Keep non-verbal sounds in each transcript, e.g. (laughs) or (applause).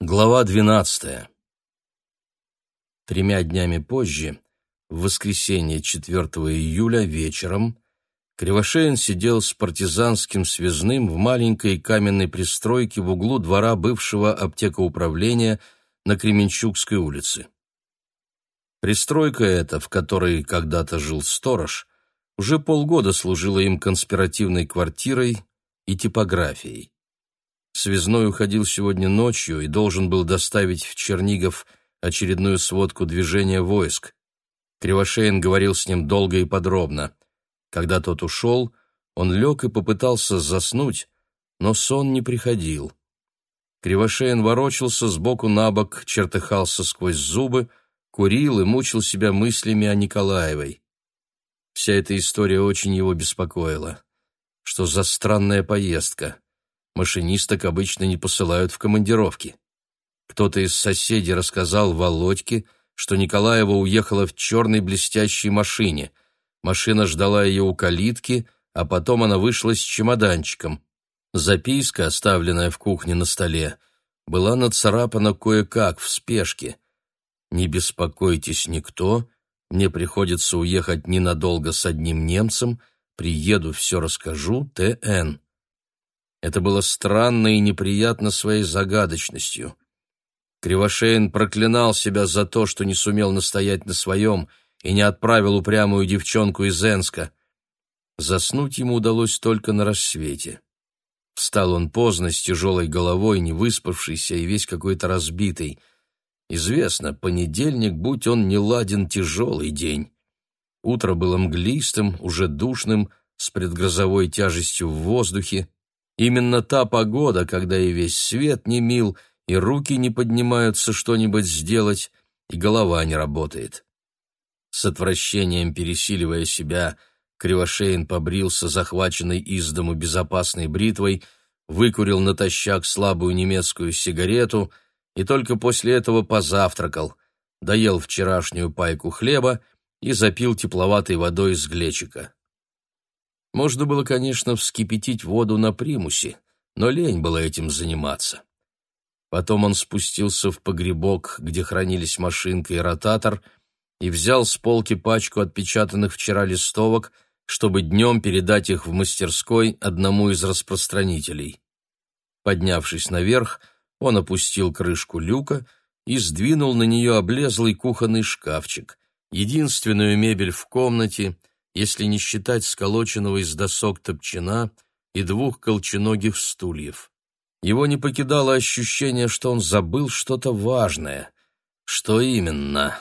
Глава двенадцатая. Тремя днями позже, в воскресенье 4 июля вечером, Кривошеин сидел с партизанским связным в маленькой каменной пристройке в углу двора бывшего аптекоуправления на Кременчугской улице. Пристройка эта, в которой когда-то жил сторож, уже полгода служила им конспиративной квартирой и типографией. Связной уходил сегодня ночью и должен был доставить в Чернигов очередную сводку движения войск. Кривошеин говорил с ним долго и подробно. Когда тот ушел, он лег и попытался заснуть, но сон не приходил. Кривошеин ворочался сбоку на бок, чертыхался сквозь зубы, курил и мучил себя мыслями о Николаевой. Вся эта история очень его беспокоила. Что за странная поездка? Машинисток обычно не посылают в командировки. Кто-то из соседей рассказал Володьке, что Николаева уехала в черной блестящей машине. Машина ждала ее у калитки, а потом она вышла с чемоданчиком. Записка, оставленная в кухне на столе, была нацарапана кое-как, в спешке. «Не беспокойтесь никто, мне приходится уехать ненадолго с одним немцем, приеду, все расскажу, Т.Н.» Это было странно и неприятно своей загадочностью. Кривошеин проклинал себя за то, что не сумел настоять на своем и не отправил упрямую девчонку из Энска. Заснуть ему удалось только на рассвете. Встал он поздно, с тяжелой головой, не выспавшийся и весь какой-то разбитый. Известно, понедельник, будь он не ладен, тяжелый день. Утро было мглистым, уже душным, с предгрозовой тяжестью в воздухе. Именно та погода, когда и весь свет не мил, и руки не поднимаются что-нибудь сделать, и голова не работает. С отвращением пересиливая себя, Кривошеин побрился захваченной из дому безопасной бритвой, выкурил натощак слабую немецкую сигарету и только после этого позавтракал, доел вчерашнюю пайку хлеба и запил тепловатой водой из глечика. Можно было, конечно, вскипятить воду на примусе, но лень было этим заниматься. Потом он спустился в погребок, где хранились машинка и ротатор, и взял с полки пачку отпечатанных вчера листовок, чтобы днем передать их в мастерской одному из распространителей. Поднявшись наверх, он опустил крышку люка и сдвинул на нее облезлый кухонный шкафчик, единственную мебель в комнате — если не считать сколоченного из досок топчина и двух колченогих стульев. Его не покидало ощущение, что он забыл что-то важное. Что именно?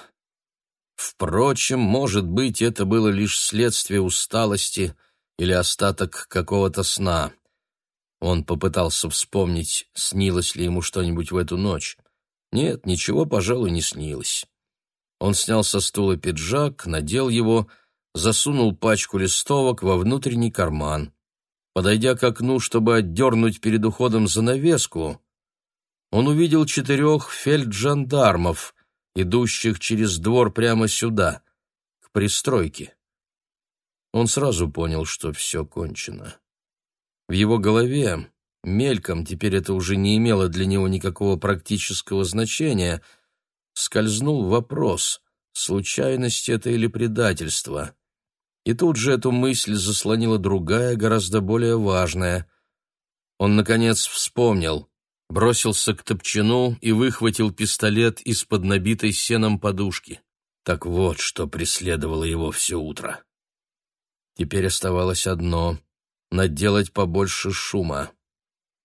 Впрочем, может быть, это было лишь следствие усталости или остаток какого-то сна. Он попытался вспомнить, снилось ли ему что-нибудь в эту ночь. Нет, ничего, пожалуй, не снилось. Он снял со стула пиджак, надел его — засунул пачку листовок во внутренний карман. Подойдя к окну, чтобы отдернуть перед уходом занавеску, он увидел четырех фельджандармов, идущих через двор прямо сюда, к пристройке. Он сразу понял, что все кончено. В его голове, мельком, теперь это уже не имело для него никакого практического значения, скользнул вопрос, случайность это или предательство. И тут же эту мысль заслонила другая, гораздо более важная. Он, наконец, вспомнил, бросился к топчину и выхватил пистолет из-под набитой сеном подушки. Так вот, что преследовало его все утро. Теперь оставалось одно — наделать побольше шума.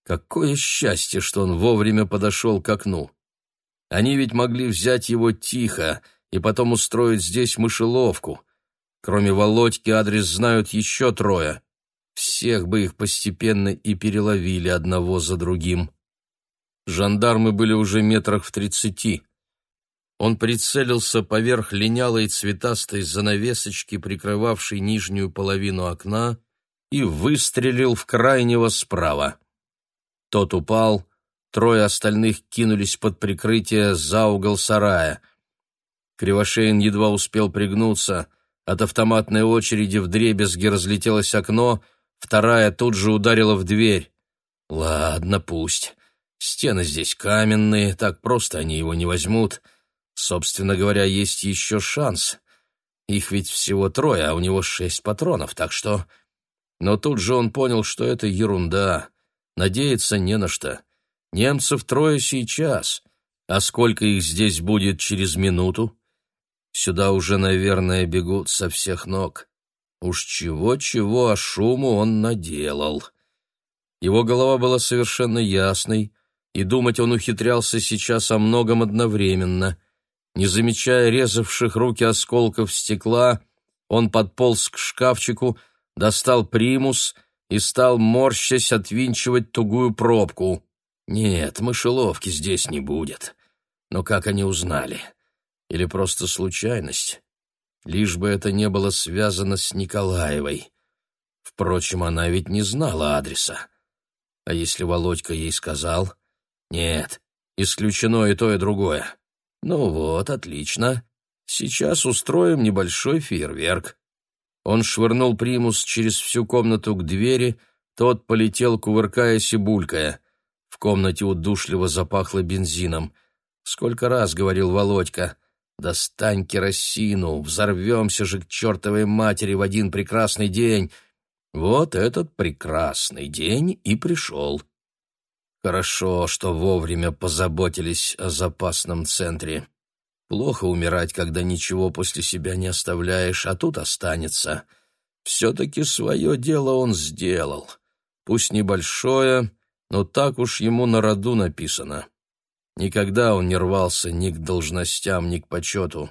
Какое счастье, что он вовремя подошел к окну. Они ведь могли взять его тихо и потом устроить здесь мышеловку — Кроме Володьки адрес знают еще трое. Всех бы их постепенно и переловили одного за другим. Жандармы были уже метрах в тридцати. Он прицелился поверх линялой цветастой занавесочки, прикрывавшей нижнюю половину окна, и выстрелил в крайнего справа. Тот упал, трое остальных кинулись под прикрытие за угол сарая. Кривошеин едва успел пригнуться — от автоматной очереди в дребезги разлетелось окно, вторая тут же ударила в дверь. Ладно, пусть. Стены здесь каменные, так просто они его не возьмут. Собственно говоря, есть еще шанс. Их ведь всего трое, а у него шесть патронов, так что... Но тут же он понял, что это ерунда. Надеяться не на что. Немцев трое сейчас. А сколько их здесь будет через минуту? Сюда уже, наверное, бегут со всех ног. Уж чего-чего, а шуму он наделал. Его голова была совершенно ясной, и думать он ухитрялся сейчас о многом одновременно. Не замечая резавших руки осколков стекла, он подполз к шкафчику, достал примус и стал, морщась, отвинчивать тугую пробку. Нет, мышеловки здесь не будет. Но как они узнали? Или просто случайность? Лишь бы это не было связано с Николаевой. Впрочем, она ведь не знала адреса. А если Володька ей сказал? Нет, исключено и то, и другое. Ну вот, отлично. Сейчас устроим небольшой фейерверк. Он швырнул примус через всю комнату к двери, тот полетел, кувыркаясь и булькая. В комнате удушливо запахло бензином. Сколько раз говорил Володька, «Достань керосину, взорвемся же к чертовой матери в один прекрасный день!» Вот этот прекрасный день и пришел. Хорошо, что вовремя позаботились о запасном центре. Плохо умирать, когда ничего после себя не оставляешь, а тут останется. Все-таки свое дело он сделал. Пусть небольшое, но так уж ему на роду написано. Никогда он не рвался ни к должностям, ни к почету.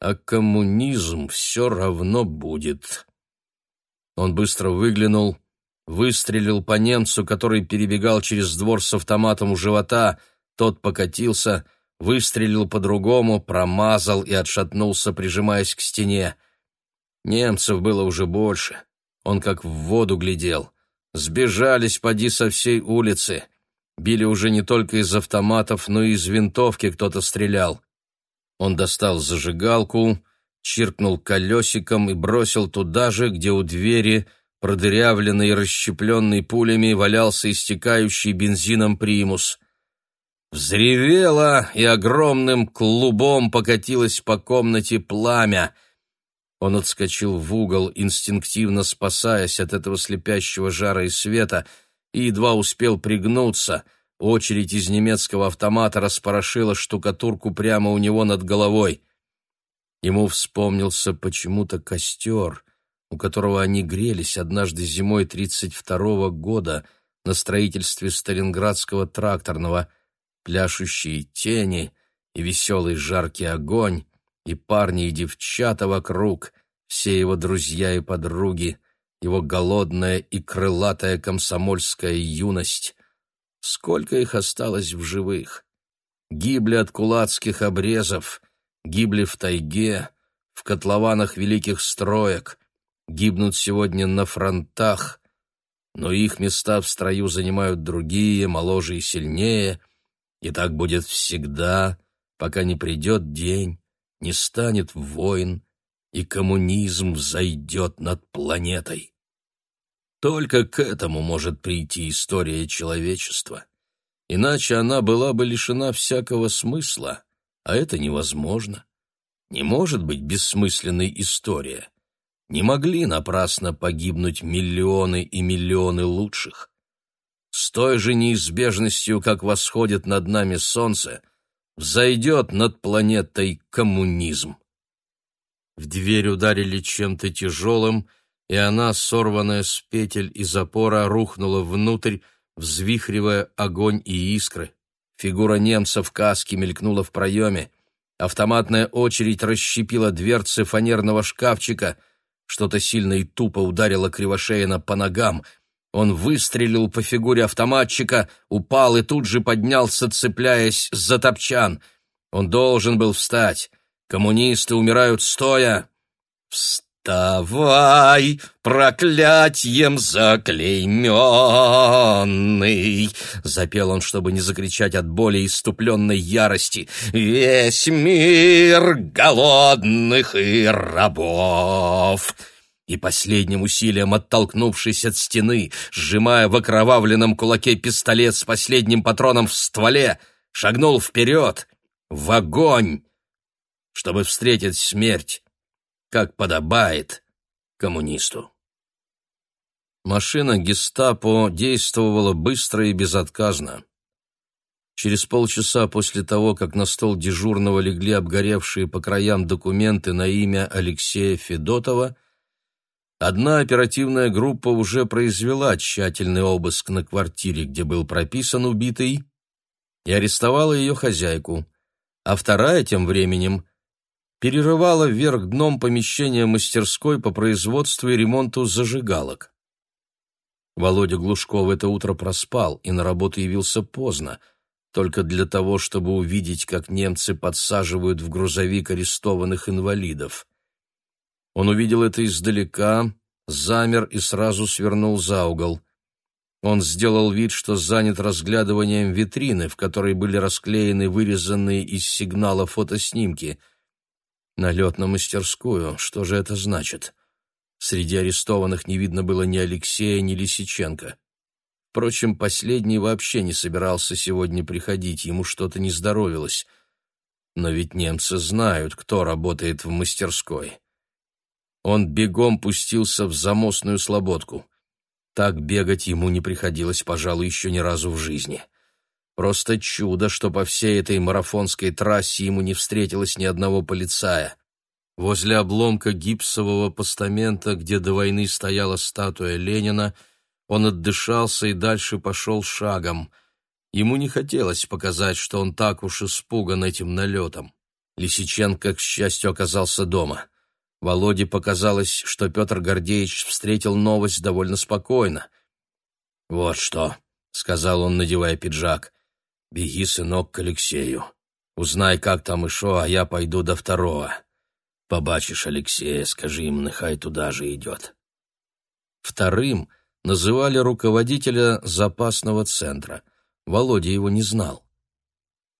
А коммунизм все равно будет. Он быстро выглянул, выстрелил по немцу, который перебегал через двор с автоматом у живота, тот покатился, выстрелил по-другому, промазал и отшатнулся, прижимаясь к стене. Немцев было уже больше. Он как в воду глядел. Сбежались поди со всей улицы. Били уже не только из автоматов, но и из винтовки кто-то стрелял. Он достал зажигалку, чиркнул колесиком и бросил туда же, где у двери, продырявленный и расщепленный пулями, валялся истекающий бензином примус. Взревело, и огромным клубом покатилось по комнате пламя. Он отскочил в угол, инстинктивно спасаясь от этого слепящего жара и света, и едва успел пригнуться. Очередь из немецкого автомата распорошила штукатурку прямо у него над головой. Ему вспомнился почему-то костер, у которого они грелись однажды зимой 32-го года на строительстве Сталинградского тракторного, пляшущие тени и веселый жаркий огонь, и парни и девчата вокруг, все его друзья и подруги, его голодная и крылатая комсомольская юность. Сколько их осталось в живых? Гибли от кулацких обрезов — гибли в тайге, в котлованах великих строек, гибнут сегодня на фронтах, но их места в строю занимают другие, моложе и сильнее, и так будет всегда, пока не придет день, не станет войн, и коммунизм взойдет над планетой. Только к этому может прийти история человечества. Иначе она была бы лишена всякого смысла а это невозможно. Не может быть бессмысленной история. Не могли напрасно погибнуть миллионы и миллионы лучших. С той же неизбежностью, как восходит над нами солнце, взойдет над планетой коммунизм. В дверь ударили чем-то тяжелым, и она, сорванная с петель и запора, рухнула внутрь, взвихривая огонь и искры. Фигура немца в каске мелькнула в проеме. Автоматная очередь расщепила дверцы фанерного шкафчика. Что-то сильно и тупо ударило Кривошеина по ногам. Он выстрелил по фигуре автоматчика, упал и тут же поднялся, цепляясь за топчан. Он должен был встать. Коммунисты умирают стоя. Встать! «Давай, проклятьем заклейменный!» Запел он, чтобы не закричать от боли и иступленной ярости. «Весь мир голодных и рабов!» и последним усилием оттолкнувшись от стены, сжимая в окровавленном кулаке пистолет с последним патроном в стволе, шагнул вперед, в огонь, чтобы встретить смерть, как подобает коммунисту. Машина гестапо действовала быстро и безотказно. Через полчаса после того, как на стол дежурного легли обгоревшие по краям документы на имя Алексея Федотова, одна оперативная группа уже произвела тщательный обыск на квартире, где был прописан убитый, и арестовала ее хозяйку, а вторая тем временем перерывала вверх дном помещение мастерской по производству и ремонту зажигалок. Володя Глушков это утро проспал и на работу явился поздно — только для того, чтобы увидеть, как немцы подсаживают в грузовик арестованных инвалидов. Он увидел это издалека, замер и сразу свернул за угол. Он сделал вид, что занят разглядыванием витрины, в которой были расклеены вырезанные из сигнала фотоснимки. Налет на мастерскую, что же это значит? Среди арестованных не видно было ни Алексея, ни Лисиченко. Впрочем, последний вообще не собирался сегодня приходить, ему что-то не здоровилось. Но ведь немцы знают, кто работает в мастерской. Он бегом пустился в замостную слободку. Так бегать ему не приходилось, пожалуй, еще ни разу в жизни. Просто чудо, что по всей этой марафонской трассе ему не встретилось ни одного полицая. Возле обломка гипсового постамента, где до войны стояла статуя Ленина, он отдышался и дальше пошел шагом. Ему не хотелось показать, что он так уж испуган этим налетом. Лисиченко, к счастью, оказался дома. Володе показалось, что Петр Гордеевич встретил новость довольно спокойно. «Вот что», — сказал он, надевая пиджак, — «беги, сынок, к Алексею. Узнай, как там и шо, а я пойду до второго. Побачишь Алексея, скажи им, нехай туда же идет». Вторым называли руководителя запасного центра. Володя его не знал.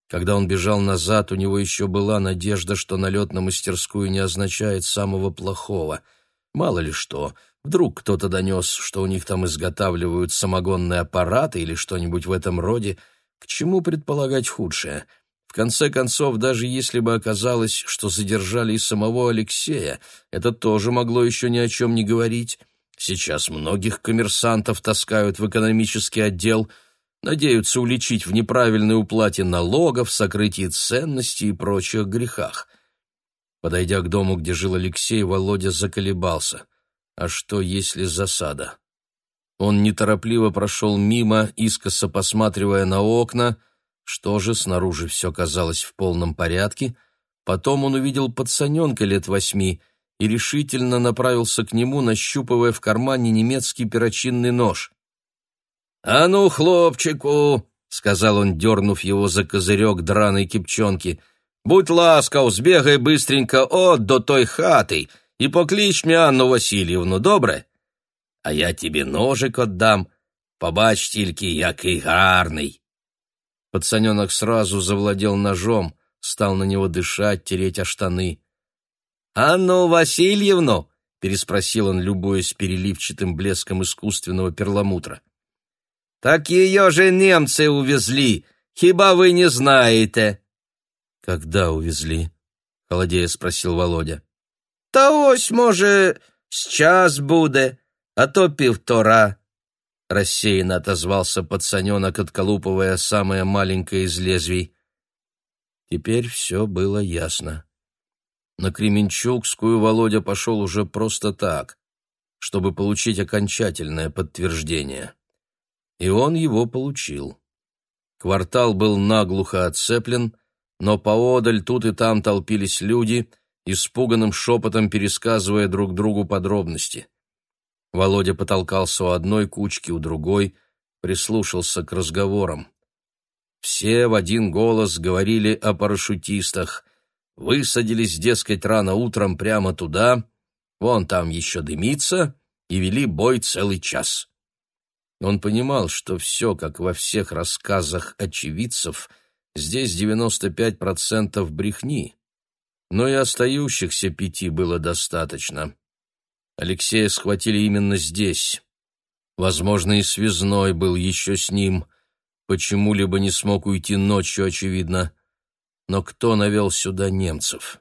Когда он бежал назад, у него еще была надежда, что налет на мастерскую не означает самого плохого. Мало ли что, вдруг кто-то донес, что у них там изготавливают самогонные аппараты или что-нибудь в этом роде. К чему предполагать худшее? В конце концов, даже если бы оказалось, что задержали и самого Алексея, это тоже могло еще ни о чем не говорить. Сейчас многих коммерсантов таскают в экономический отдел, надеются уличить в неправильной уплате налогов, сокрытии ценностей и прочих грехах. Подойдя к дому, где жил Алексей, Володя заколебался. А что, если засада? Он неторопливо прошел мимо, искоса посматривая на окна. Что же, снаружи все казалось в полном порядке. Потом он увидел пацаненка лет восьми — и решительно направился к нему, нащупывая в кармане немецкий перочинный нож. «А ну, хлопчику!» — сказал он, дернув его за козырек драной кипчонки. «Будь ласкав, сбегай быстренько от до той хаты и поклич мне Анну Васильевну, добре? А я тебе ножик отдам, побач тільки, який гарний». Пацаненок сразу завладел ножом, стал на него дышать, тереть о штаны. «Анну Васильевну?» — переспросил он, любуясь переливчатым блеском искусственного перламутра. «Так ее же немцы увезли, хиба вы не знаете?» «Когда увезли?» — холодея спросил Володя. «Та ось, може, сейчас буде, а то півтора». Рассеянно отозвался пацаненок, отколупывая самое маленькое из лезвий. Теперь все было ясно. На Кременчугскую Володя пошел уже просто так, чтобы получить окончательное подтверждение. И он его получил. Квартал был наглухо отцеплен, но поодаль тут и там толпились люди, испуганным шепотом пересказывая друг другу подробности. Володя потолкался у одной кучки, у другой, прислушался к разговорам. Все в один голос говорили о парашютистах, Высадились, дескать, рано утром прямо туда, вон там еще дымится, и вели бой целый час. Он понимал, что все, как во всех рассказах очевидцев, здесь 95% брехни, но и остающихся пяти было достаточно. Алексея схватили именно здесь. Возможно, и связной был еще с ним. Почему-либо не смог уйти ночью, очевидно. Но кто навел сюда немцев?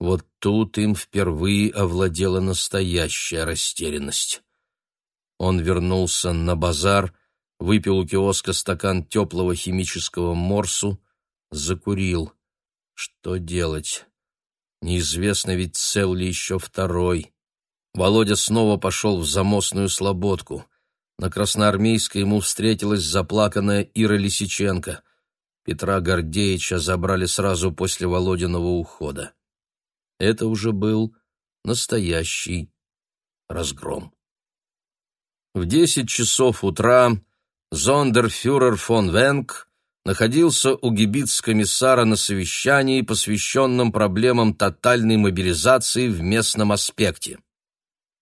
Вот тут им впервые овладела настоящая растерянность. Он вернулся на базар, выпил у киоска стакан теплого химического морсу, закурил. Что делать? Неизвестно ведь, цел ли еще второй. Володя снова пошел в замостную слободку. На Красноармейской ему встретилась заплаканная Ира Лисиченко. Петра Гордеевича забрали сразу после Володиного ухода. Это уже был настоящий разгром. В десять часов утра зондерфюрер фон Венг находился у гибиц-комиссара на совещании, посвященном проблемам тотальной мобилизации в местном аспекте.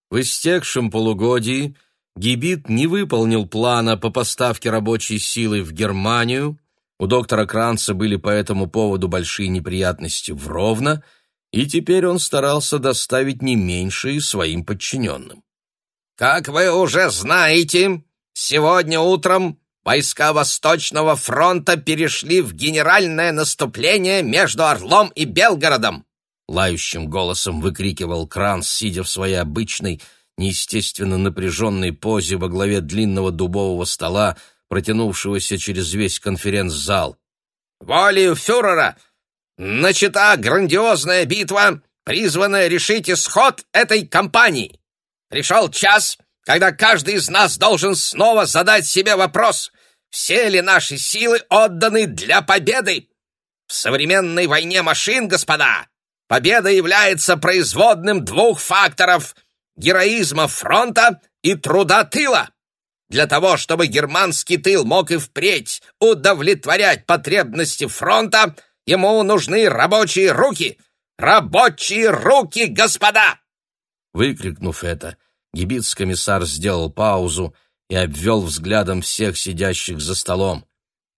В истекшем полугодии Гибит не выполнил плана по поставке рабочей силы в Германию, у доктора Кранца были по этому поводу большие неприятности в Ровно, и теперь он старался доставить не меньшие своим подчиненным. «Как вы уже знаете, сегодня утром войска Восточного фронта перешли в генеральное наступление между Орлом и Белгородом лающим голосом выкрикивал Кранс, сидя в своей обычной, неестественно напряженной позе во главе длинного дубового стола, протянувшегося через весь конференц-зал. «Волею фюрера начата грандиозная битва, призванная решить исход этой кампании. Пришел час, когда каждый из нас должен снова задать себе вопрос, все ли наши силы отданы для победы. В современной войне машин, господа, Победа является производным двух факторов – героизма фронта и труда тыла. Для того, чтобы германский тыл мог и впредь удовлетворять потребности фронта, ему нужны рабочие руки. Рабочие руки, господа! Выкрикнув это, гибиц-комиссар сделал паузу и обвел взглядом всех сидящих за столом.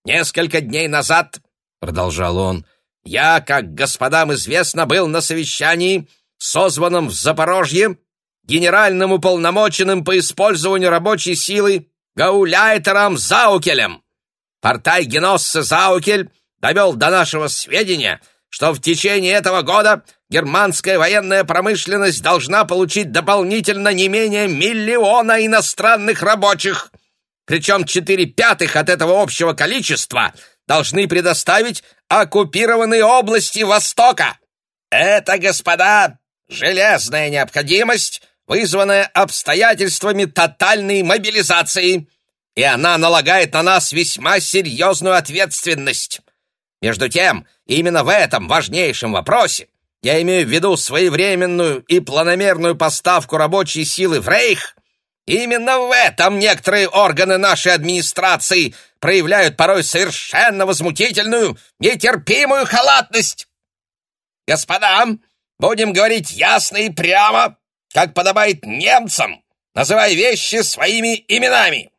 «Несколько дней назад, — продолжал он, — я, как господам известно, был на совещании, созванном в Запорожье, генеральным уполномоченным по использованию рабочей силы Гауляйтером Заукелем. Портай Геноссе Заукель довел до нашего сведения, что в течение этого года германская военная промышленность должна получить дополнительно не менее миллиона иностранных рабочих. Причем четыре пятых от этого общего количества должны предоставить оккупированные области Востока. Это, господа, железная необходимость, вызванная обстоятельствами тотальной мобилизации, и она налагает на нас весьма серьезную ответственность. Между тем, именно в этом важнейшем вопросе я имею в виду своевременную и планомерную поставку рабочей силы в Рейх. Именно в этом некоторые органы нашей администрации проявляют порой совершенно возмутительную, нетерпимую халатность. Господа, будем говорить ясно и прямо, как подобает немцам, называя вещи своими именами.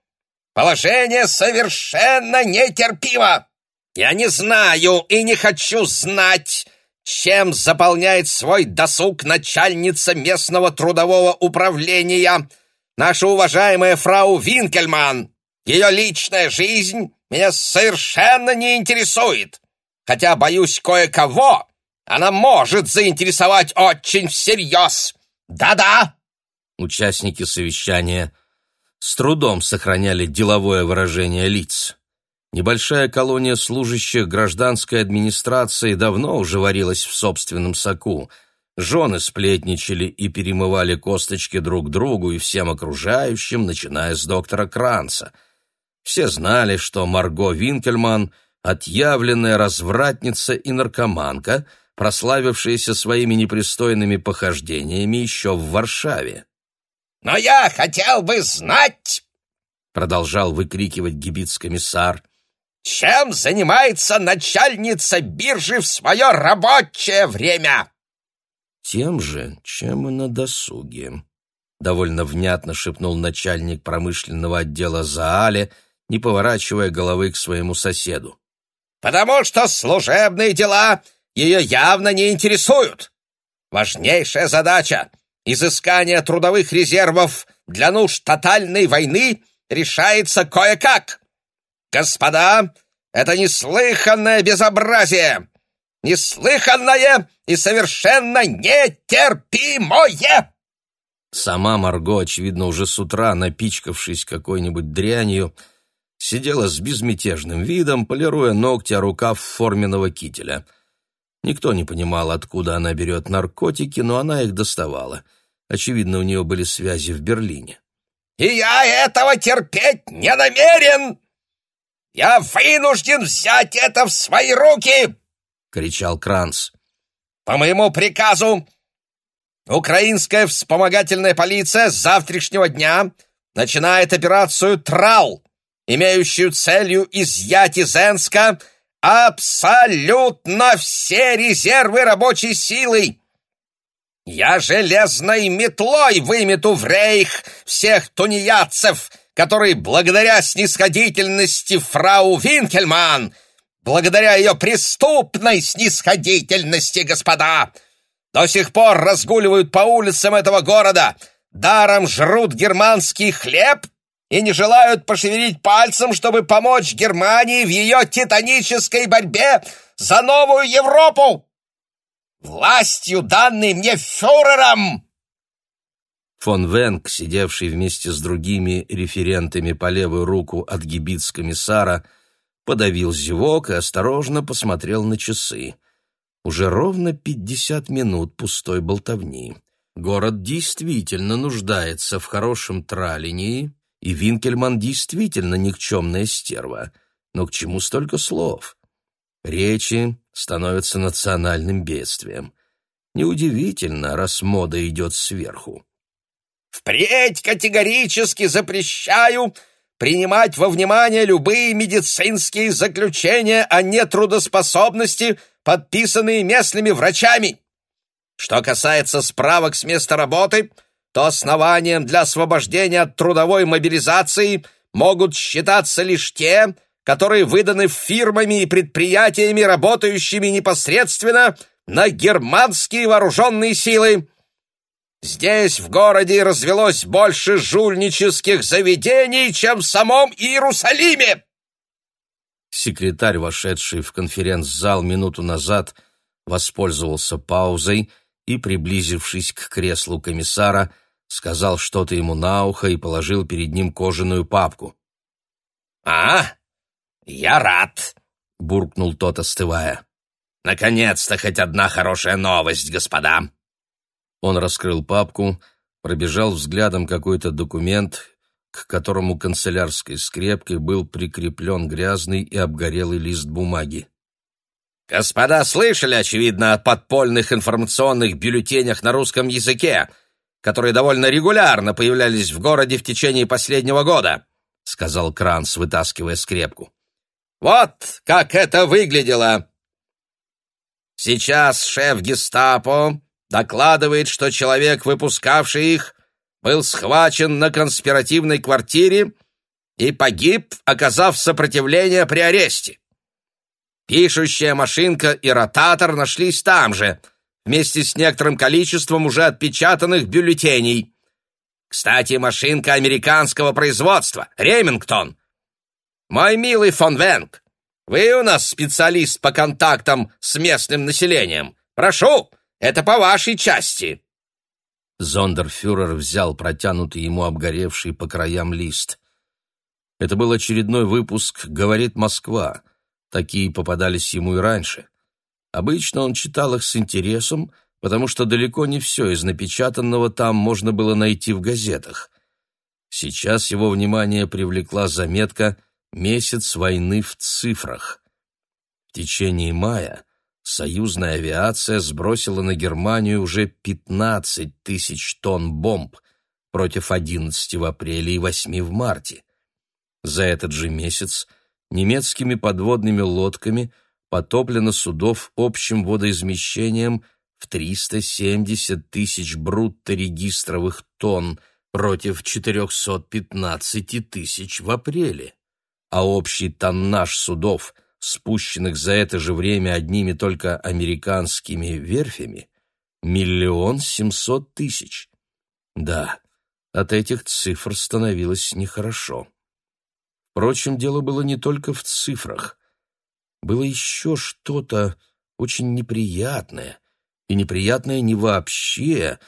Положение совершенно нетерпимо. Я не знаю и не хочу знать, чем заполняет свой досуг начальница местного трудового управления, наша уважаемая фрау Винкельман. Ее личная жизнь меня совершенно не интересует, хотя, боюсь, кое-кого она может заинтересовать очень всерьез. Да-да!» Участники совещания с трудом сохраняли деловое выражение лиц. Небольшая колония служащих гражданской администрации давно уже варилась в собственном соку. Жены сплетничали и перемывали косточки друг другу и всем окружающим, начиная с доктора Кранца — все знали, что Марго Винкельман — отъявленная развратница и наркоманка, прославившаяся своими непристойными похождениями еще в Варшаве. «Но я хотел бы знать!» — продолжал выкрикивать гибиц-комиссар. «Чем занимается начальница биржи в свое рабочее время?» «Тем же, чем и на досуге», — довольно внятно шепнул начальник промышленного отдела Заале, не поворачивая головы к своему соседу. «Потому что служебные дела ее явно не интересуют. Важнейшая задача изыскание трудовых резервов для нужд тотальной войны решается кое-как. Господа, это неслыханное безобразие! Неслыханное и совершенно нетерпимое!» Сама Марго, очевидно, уже с утра, напичкавшись какой-нибудь дрянью, сидела с безмятежным видом, полируя ногти о рукав форменного кителя. Никто не понимал, откуда она берет наркотики, но она их доставала. Очевидно, у нее были связи в Берлине. «И я этого терпеть не намерен! Я вынужден взять это в свои руки!» — кричал Кранц. «По моему приказу украинская вспомогательная полиция с завтрашнего дня начинает операцию «Трал», имеющую целью изъять из Энска абсолютно все резервы рабочей силы. Я железной метлой вымету в рейх всех тунеядцев, которые благодаря снисходительности фрау Винкельман, благодаря ее преступной снисходительности, господа, до сих пор разгуливают по улицам этого города, даром жрут германский хлеб и не желают пошевелить пальцем, чтобы помочь Германии в ее титанической борьбе за новую Европу! Властью, данной мне фюрером!» Фон Венг, сидевший вместе с другими референтами по левую руку от гибиц-комиссара, подавил зевок и осторожно посмотрел на часы. Уже ровно пятьдесят минут пустой болтовни. Город действительно нуждается в хорошем тралинии, и Винкельман действительно никчемная стерва. Но к чему столько слов? Речи становятся национальным бедствием. Неудивительно, раз мода идет сверху. «Впредь категорически запрещаю принимать во внимание любые медицинские заключения о нетрудоспособности, подписанные местными врачами. Что касается справок с места работы — то основанием для освобождения от трудовой мобилизации могут считаться лишь те, которые выданы фирмами и предприятиями, работающими непосредственно на германские вооруженные силы. Здесь, в городе, развелось больше жульнических заведений, чем в самом Иерусалиме. Секретарь, вошедший в конференц-зал минуту назад, воспользовался паузой и, приблизившись к креслу комиссара, сказал что-то ему на ухо и положил перед ним кожаную папку. «А, я рад!» — буркнул тот, остывая. «Наконец-то хоть одна хорошая новость, господа!» Он раскрыл папку, пробежал взглядом какой-то документ, к которому канцелярской скрепкой был прикреплен грязный и обгорелый лист бумаги. «Господа слышали, очевидно, о подпольных информационных бюллетенях на русском языке, которые довольно регулярно появлялись в городе в течение последнего года», — сказал Кранц, вытаскивая скрепку. «Вот как это выглядело!» Сейчас шеф гестапо докладывает, что человек, выпускавший их, был схвачен на конспиративной квартире и погиб, оказав сопротивление при аресте. Пишущая машинка и ротатор нашлись там же — вместе с некоторым количеством уже отпечатанных бюллетеней. Кстати, машинка американского производства, Ремингтон. Мой милый фон Венг, вы у нас специалист по контактам с местным населением. Прошу, это по вашей части. Зондерфюрер взял протянутый ему обгоревший по краям лист. Это был очередной выпуск «Говорит Москва». Такие попадались ему и раньше. Обычно он читал их с интересом, потому что далеко не все из напечатанного там можно было найти в газетах. Сейчас его внимание привлекла заметка «Месяц войны в цифрах». В течение мая союзная авиация сбросила на Германию уже 15 тысяч тонн бомб против 11 в апреле и 8 в марте. За этот же месяц немецкими подводными лодками – потоплено судов общим водоизмещением в 370 тысяч брутто-регистровых тонн против 415 тысяч в апреле, а общий тоннаж судов, спущенных за это же время одними только американскими верфями, миллион семьсот тысяч. Да, от этих цифр становилось нехорошо. Впрочем, дело было не только в цифрах. Было еще что-то очень неприятное, и неприятное не вообще,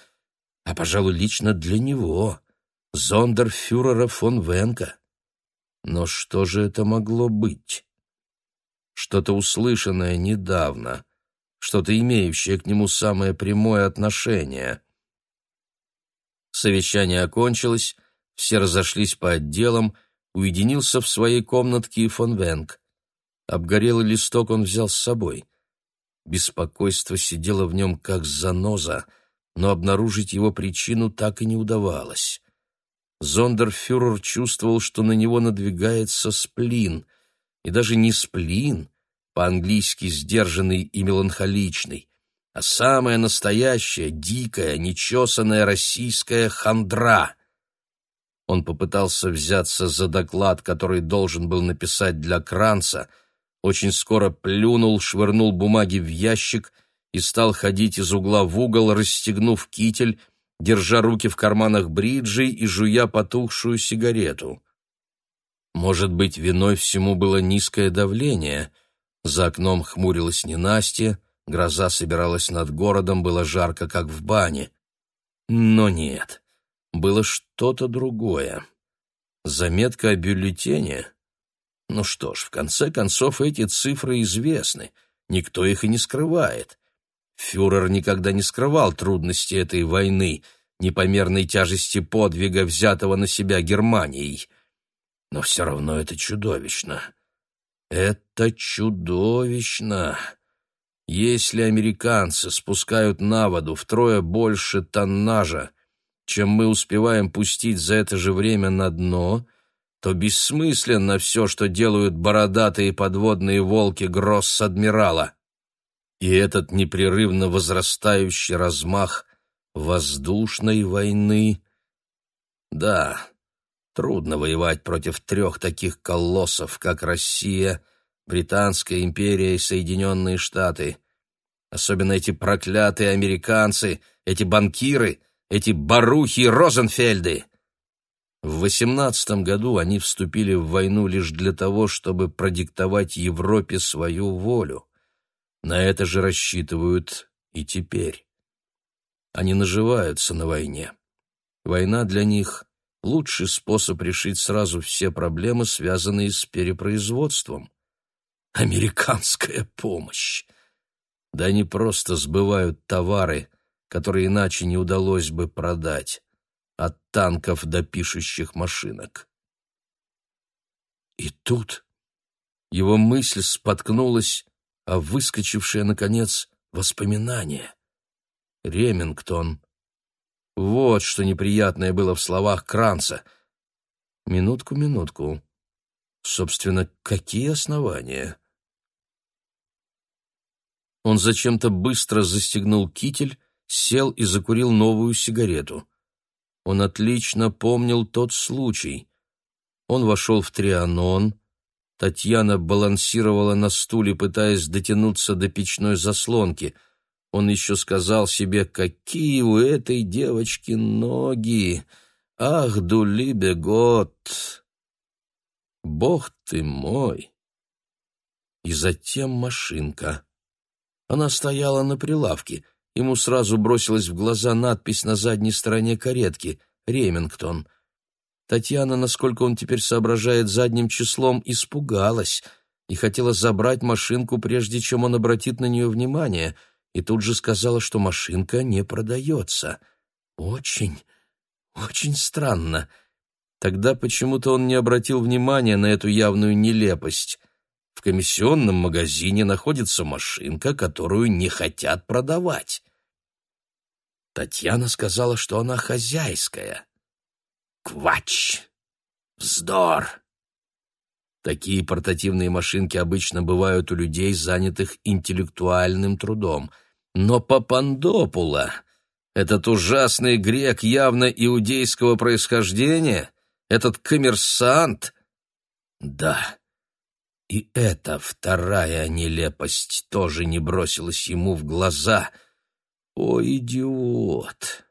а, пожалуй, лично для него, зондерфюрера фон Венка. Но что же это могло быть? Что-то услышанное недавно, что-то имеющее к нему самое прямое отношение. Совещание окончилось, все разошлись по отделам, уединился в своей комнатке и фон Венк. Обгорелый листок он взял с собой. Беспокойство сидело в нем как заноза, но обнаружить его причину так и не удавалось. Зондерфюрер чувствовал, что на него надвигается сплин, и даже не сплин, по-английски сдержанный и меланхоличный, а самая настоящая, дикая, нечесанная российская хандра. Он попытался взяться за доклад, который должен был написать для Кранца, очень скоро плюнул, швырнул бумаги в ящик и стал ходить из угла в угол, расстегнув китель, держа руки в карманах бриджей и жуя потухшую сигарету. Может быть, виной всему было низкое давление. За окном хмурилась ненастье, гроза собиралась над городом, было жарко, как в бане. Но нет, было что-то другое. Заметка о бюллетене? Ну что ж, в конце концов, эти цифры известны, никто их и не скрывает. Фюрер никогда не скрывал трудности этой войны, непомерной тяжести подвига, взятого на себя Германией. Но все равно это чудовищно. Это чудовищно. Если американцы спускают на воду втрое больше тоннажа, чем мы успеваем пустить за это же время на дно, то бессмысленно все, что делают бородатые подводные волки Гросс-адмирала и этот непрерывно возрастающий размах воздушной войны. Да, трудно воевать против трех таких колоссов, как Россия, Британская империя и Соединенные Штаты. Особенно эти проклятые американцы, эти банкиры, эти барухи Розенфельды. В восемнадцатом году они вступили в войну лишь для того, чтобы продиктовать Европе свою волю. На это же рассчитывают и теперь. Они наживаются на войне. Война для них — лучший способ решить сразу все проблемы, связанные с перепроизводством. Американская помощь! Да они просто сбывают товары, которые иначе не удалось бы продать, от танков до пишущих машинок. И тут его мысль споткнулась а выскочившее, наконец, воспоминание. Ремингтон. Вот что неприятное было в словах Кранца. Минутку, минутку. Собственно, какие основания? Он зачем-то быстро застегнул китель, сел и закурил новую сигарету. Он отлично помнил тот случай. Он вошел в Трианон, Татьяна балансировала на стуле, пытаясь дотянуться до печной заслонки. Он еще сказал себе, какие у этой девочки ноги! Ах, дулибе год! Бог ты мой! И затем машинка. Она стояла на прилавке. Ему сразу бросилась в глаза надпись на задней стороне каретки «Ремингтон». Татьяна, насколько он теперь соображает задним числом, испугалась и хотела забрать машинку, прежде чем он обратит на нее внимание, и тут же сказала, что машинка не продается. Очень, очень странно. Тогда почему-то он не обратил внимания на эту явную нелепость. В комиссионном магазине находится машинка, которую не хотят продавать. Татьяна сказала, что она хозяйская. Квач! Вздор! Такие портативные машинки обычно бывают у людей, занятых интеллектуальным трудом. Но Папандопула, этот ужасный грек явно иудейского происхождения, этот коммерсант... Да, и эта вторая нелепость тоже не бросилась ему в глаза. О, идиот!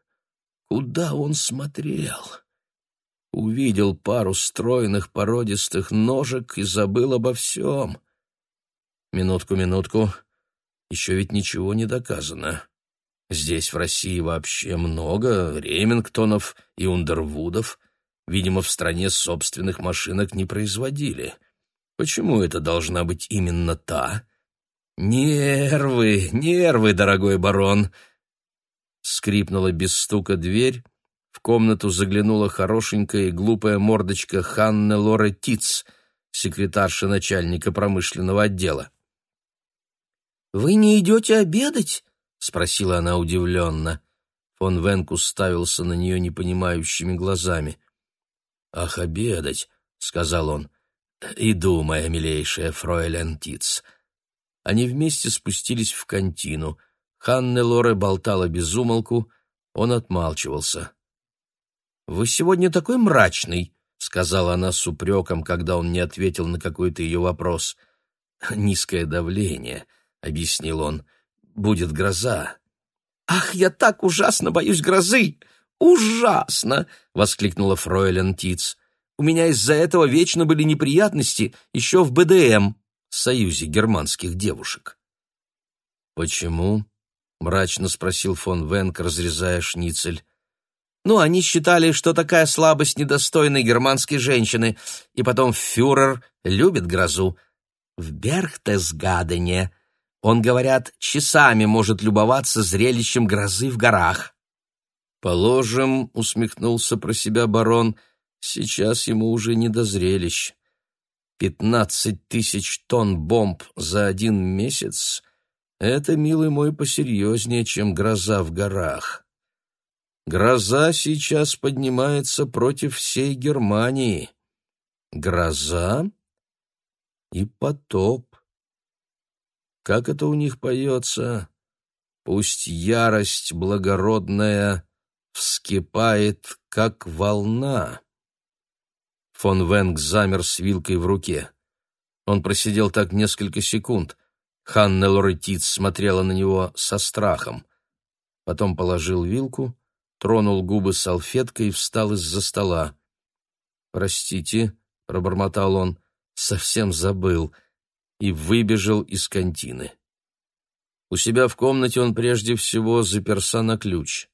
Куда он смотрел? Увидел пару стройных породистых ножек и забыл обо всем. Минутку, минутку. Еще ведь ничего не доказано. Здесь, в России, вообще много Ремингтонов и Ундервудов. Видимо, в стране собственных машинок не производили. Почему это должна быть именно та? Нервы, нервы, дорогой барон. Скрипнула без стука дверь. В комнату заглянула хорошенькая и глупая мордочка Ханны Лоры Тиц, секретарша начальника промышленного отдела. «Вы не идете обедать?» — спросила она удивленно. Фон Венк уставился на нее непонимающими глазами. «Ах, обедать!» — сказал он. «Иду, моя милейшая фройлен Тиц». Они вместе спустились в контину. Ханне Лоре болтала без умолку, он отмалчивался. «Вы сегодня такой мрачный», — сказала она с упреком, когда он не ответил на какой-то ее вопрос. «Низкое давление», — объяснил он. «Будет гроза». «Ах, я так ужасно боюсь грозы! Ужасно!» — воскликнула фройлен Тиц. «У меня из-за этого вечно были неприятности еще в БДМ, Союзе германских девушек». «Почему?» — мрачно спросил фон Венк, разрезая шницель. Ну, они считали, что такая слабость недостойна германской женщины, и потом фюрер любит грозу. В Берхтесгадене он, говорят, часами может любоваться зрелищем грозы в горах. «Положим», — усмехнулся про себя барон, — «сейчас ему уже не до зрелищ. Пятнадцать тысяч тонн бомб за один месяц — это, милый мой, посерьезнее, чем гроза в горах». Гроза сейчас поднимается против всей Германии. Гроза и потоп. Как это у них поется? Пусть ярость благородная вскипает, как волна. Фон Венг замер с вилкой в руке. Он просидел так несколько секунд. Ханна Лоретиц смотрела на него со страхом. Потом положил вилку тронул губы салфеткой и встал из-за стола. «Простите», — пробормотал он, — «совсем забыл», и выбежал из контины. У себя в комнате он прежде всего заперся на ключ.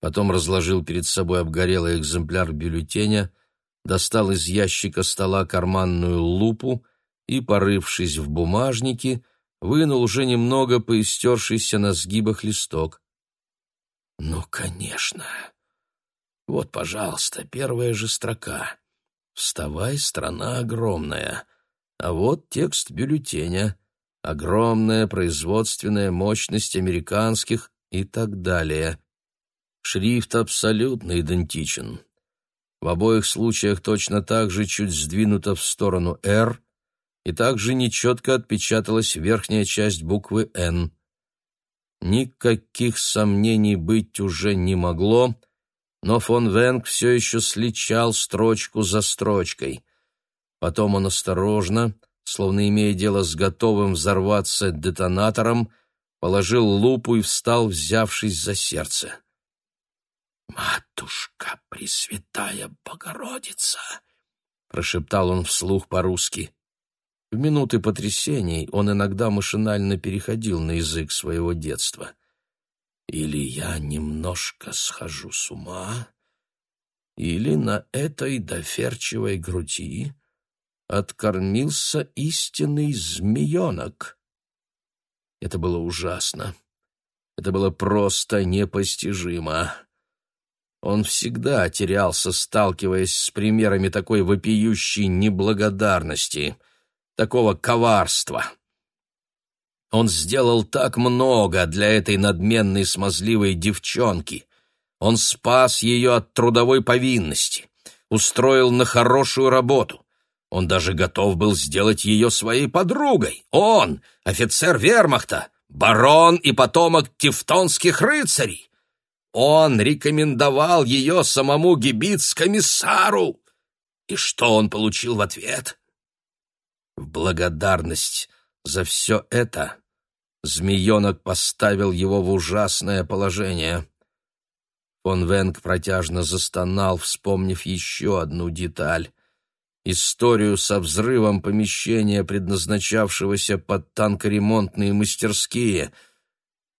Потом разложил перед собой обгорелый экземпляр бюллетеня, достал из ящика стола карманную лупу и, порывшись в бумажнике, вынул уже немного поистершийся на сгибах листок. Ну, конечно. Вот, пожалуйста, первая же строка. «Вставай, страна огромная». А вот текст бюллетеня. Огромная производственная мощность американских и так далее. Шрифт абсолютно идентичен. В обоих случаях точно так же чуть сдвинуто в сторону «Р», и также нечетко отпечаталась верхняя часть буквы «Н». Никаких сомнений быть уже не могло, но фон Венг все еще сличал строчку за строчкой. Потом он осторожно, словно имея дело с готовым взорваться детонатором, положил лупу и встал, взявшись за сердце. «Матушка Пресвятая Богородица!» — прошептал он вслух по-русски. В минуты потрясений он иногда машинально переходил на язык своего детства. Или я немножко схожу с ума, или на этой доферчивой груди откормился истинный змеенок. Это было ужасно. Это было просто непостижимо. Он всегда терялся, сталкиваясь с примерами такой вопиющей неблагодарности — такого коварства. Он сделал так много для этой надменной смазливой девчонки. Он спас ее от трудовой повинности, устроил на хорошую работу. Он даже готов был сделать ее своей подругой. Он, офицер вермахта, барон и потомок тевтонских рыцарей. Он рекомендовал ее самому гибиц-комиссару. И что он получил в ответ? В благодарность за все это змеенок поставил его в ужасное положение. Фон Венг протяжно застонал, вспомнив еще одну деталь. Историю со взрывом помещения, предназначавшегося под танкоремонтные мастерские.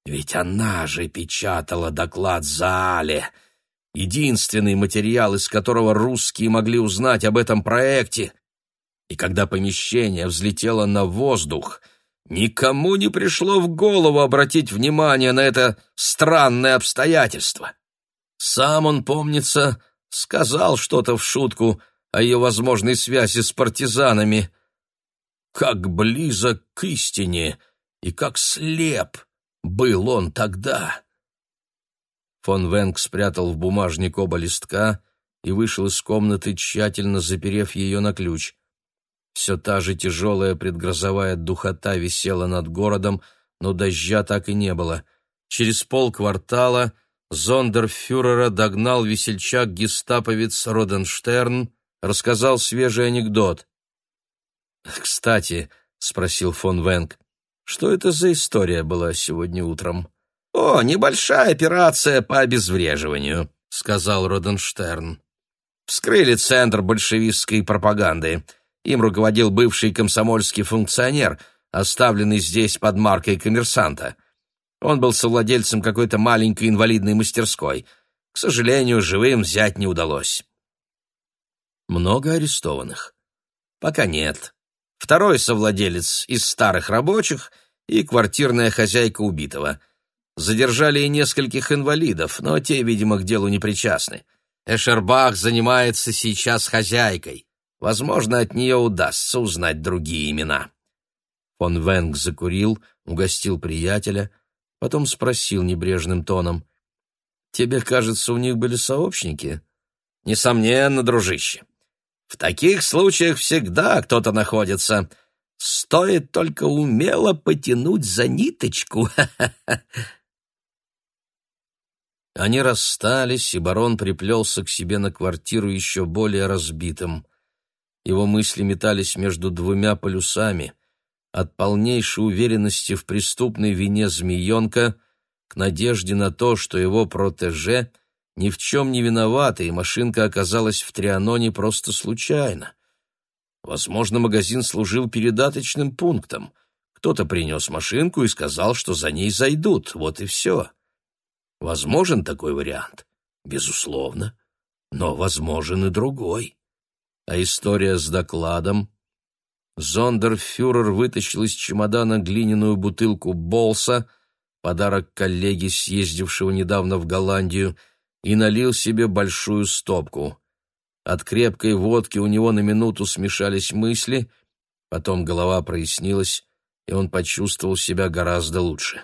Ведь она же печатала доклад Зале, единственный материал, из которого русские могли узнать об этом проекте. И когда помещение взлетело на воздух, никому не пришло в голову обратить внимание на это странное обстоятельство. Сам он, помнится, сказал что-то в шутку о ее возможной связи с партизанами. Как близок к истине и как слеп был он тогда. Фон Венг спрятал в бумажник оба листка и вышел из комнаты, тщательно заперев ее на ключ. Все та же тяжелая предгрозовая духота висела над городом, но дождя так и не было. Через полквартала Зондерфюрера догнал весельчак-гестаповец Роденштерн, рассказал свежий анекдот. «Кстати», — спросил фон Венг, — «что это за история была сегодня утром?» «О, небольшая операция по обезвреживанию», — сказал Роденштерн. «Вскрыли центр большевистской пропаганды. Им руководил бывший комсомольский функционер, оставленный здесь под маркой коммерсанта. Он был совладельцем какой-то маленькой инвалидной мастерской. К сожалению, живым взять не удалось. Много арестованных? Пока нет. Второй совладелец из старых рабочих и квартирная хозяйка убитого. Задержали и нескольких инвалидов, но те, видимо, к делу не причастны. Эшербах занимается сейчас хозяйкой. Возможно, от нее удастся узнать другие имена. Фон Венг закурил, угостил приятеля — Потом спросил небрежным тоном. «Тебе, кажется, у них были сообщники?» «Несомненно, дружище. В таких случаях всегда кто-то находится. Стоит только умело потянуть за ниточку». (laughs) Они расстались, и барон приплелся к себе на квартиру еще более разбитым. Его мысли метались между двумя полюсами от полнейшей уверенности в преступной вине змеенка к надежде на то, что его протеже ни в чем не виновата, и машинка оказалась в Трианоне просто случайно. Возможно, магазин служил передаточным пунктом. Кто-то принес машинку и сказал, что за ней зайдут, вот и все. Возможен такой вариант? Безусловно. Но возможен и другой. А история с докладом Зондерфюрер вытащил из чемодана глиняную бутылку Болса, подарок коллеге, съездившего недавно в Голландию, и налил себе большую стопку. От крепкой водки у него на минуту смешались мысли, потом голова прояснилась, и он почувствовал себя гораздо лучше.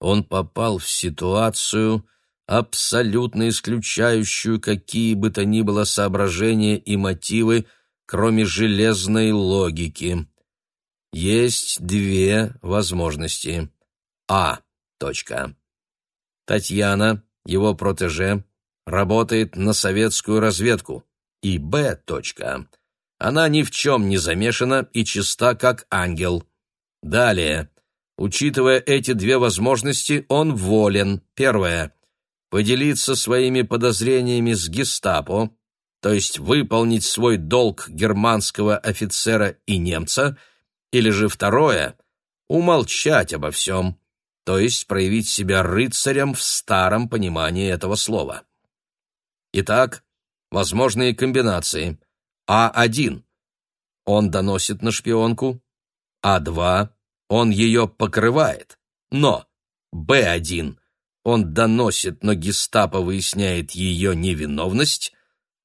Он попал в ситуацию, абсолютно исключающую какие бы то ни было соображения и мотивы, кроме железной логики. Есть две возможности. А. Точка. Татьяна, его протеже, работает на советскую разведку. И Б. Она ни в чем не замешана и чиста, как ангел. Далее. Учитывая эти две возможности, он волен. Первое. Поделиться своими подозрениями с гестапо то есть выполнить свой долг германского офицера и немца, или же второе — умолчать обо всем, то есть проявить себя рыцарем в старом понимании этого слова. Итак, возможные комбинации. А1 — он доносит на шпионку, А2 — он ее покрывает, но Б1 — он доносит, но гестапо выясняет ее невиновность,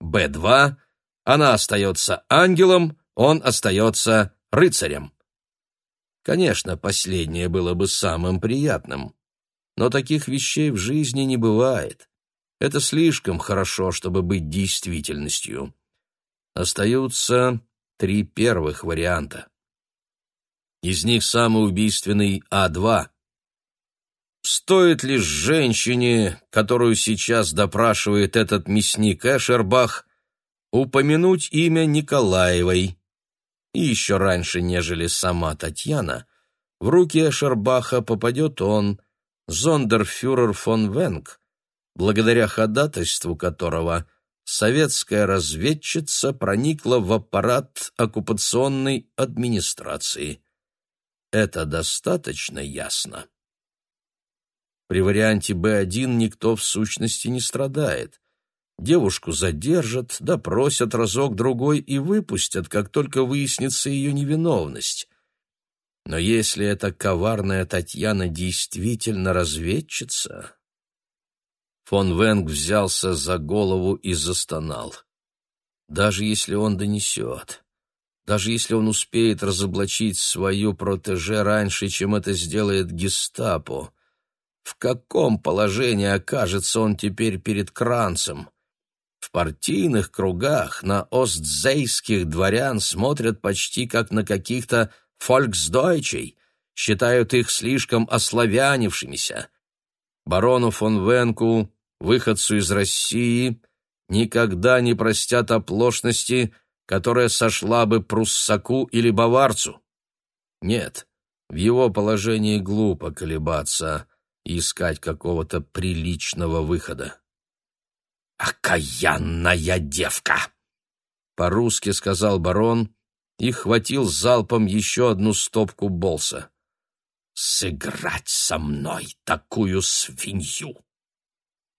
Б2, она остается ангелом, он остается рыцарем. Конечно, последнее было бы самым приятным, но таких вещей в жизни не бывает. Это слишком хорошо, чтобы быть действительностью. Остаются три первых варианта. Из них самый убийственный А2. Стоит ли женщине, которую сейчас допрашивает этот мясник Эшербах, упомянуть имя Николаевой? И еще раньше, нежели сама Татьяна, в руки Эшербаха попадет он, зондерфюрер фон Венг, благодаря ходатайству которого советская разведчица проникла в аппарат оккупационной администрации. Это достаточно ясно. При варианте Б1 никто в сущности не страдает. Девушку задержат, допросят разок-другой и выпустят, как только выяснится ее невиновность. Но если эта коварная Татьяна действительно разведчица... Фон Венг взялся за голову и застонал. Даже если он донесет, даже если он успеет разоблачить свою протеже раньше, чем это сделает гестапо, в каком положении окажется он теперь перед Кранцем? В партийных кругах на остзейских дворян смотрят почти как на каких-то фольксдойчей, считают их слишком ославянившимися. Барону фон Венку, выходцу из России, никогда не простят оплошности, которая сошла бы пруссаку или баварцу. Нет, в его положении глупо колебаться и искать какого-то приличного выхода. «Окаянная девка!» — по-русски сказал барон и хватил залпом еще одну стопку болса. «Сыграть со мной такую свинью!»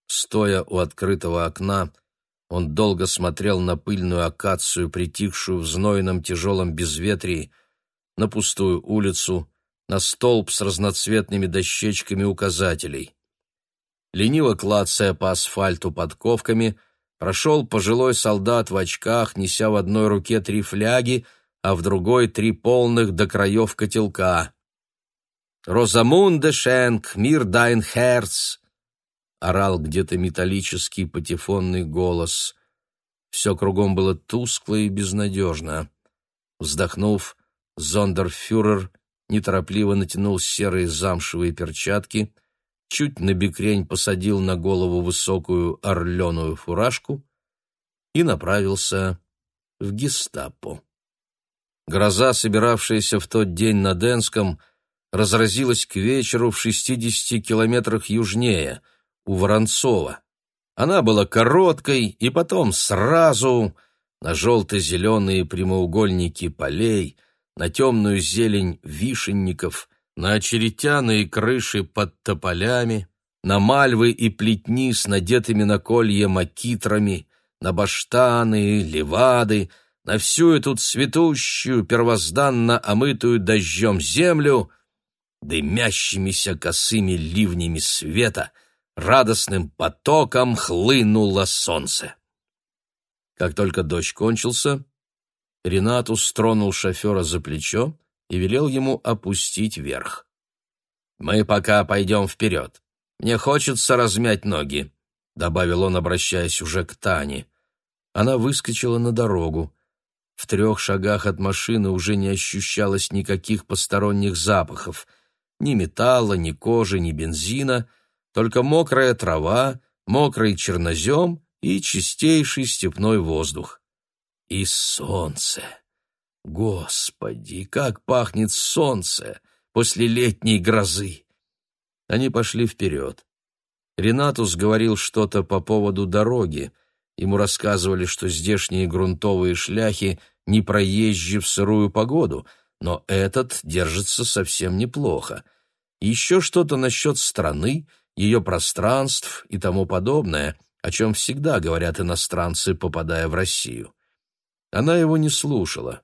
Стоя у открытого окна, он долго смотрел на пыльную акацию, притихшую в знойном тяжелом безветрии, на пустую улицу, на столб с разноцветными дощечками указателей лениво клацая по асфальту подковками, прошел пожилой солдат в очках, неся в одной руке три фляги, а в другой три полных до краев котелка. «Розамунде Шенк, мир дайн херц!» — орал где-то металлический патефонный голос. Все кругом было тускло и безнадежно. Вздохнув, зондерфюрер неторопливо натянул серые замшевые перчатки — чуть набекрень посадил на голову высокую орленую фуражку и направился в гестапо. Гроза, собиравшаяся в тот день на Денском, разразилась к вечеру в 60 километрах южнее, у Воронцова. Она была короткой, и потом сразу на желто-зеленые прямоугольники полей, на темную зелень вишенников, на очеретяные крыши под тополями, на мальвы и плетни с надетыми на колье макитрами, на баштаны, левады, на всю эту цветущую, первозданно омытую дождем землю, дымящимися косыми ливнями света, радостным потоком хлынуло солнце. Как только дождь кончился, Ренат устронул шофера за плечо, и велел ему опустить вверх. «Мы пока пойдем вперед. Мне хочется размять ноги», — добавил он, обращаясь уже к Тане. Она выскочила на дорогу. В трех шагах от машины уже не ощущалось никаких посторонних запахов. Ни металла, ни кожи, ни бензина, только мокрая трава, мокрый чернозем и чистейший степной воздух. И солнце. Господи, как пахнет солнце после летней грозы! Они пошли вперед. Ренатус говорил что-то по поводу дороги. Ему рассказывали, что здешние грунтовые шляхи не проезжи в сырую погоду, но этот держится совсем неплохо. Еще что-то насчет страны, ее пространств и тому подобное, о чем всегда говорят иностранцы, попадая в Россию. Она его не слушала.